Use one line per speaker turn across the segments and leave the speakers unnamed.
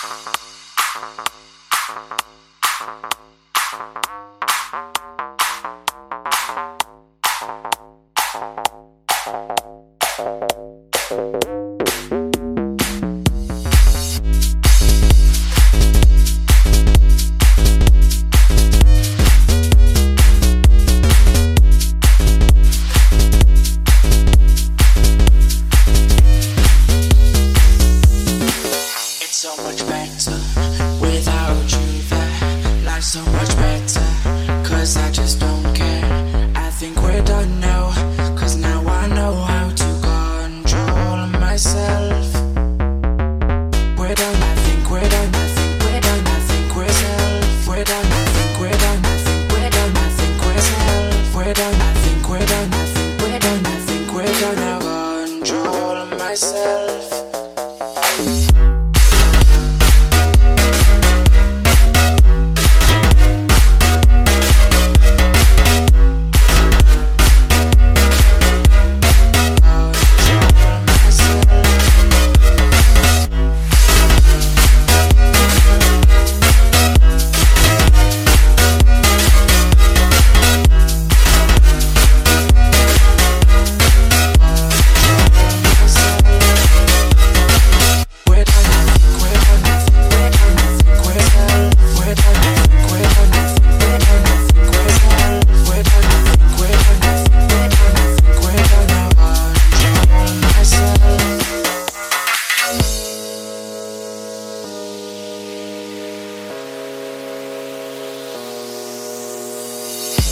Thank you. much better without you there. Life's so much better, cause I just don't.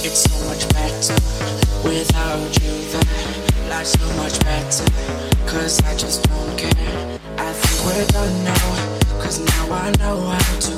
It's so much better without you there. Life's so much better, cause I just don't care. I think we're done now, cause now I know how to.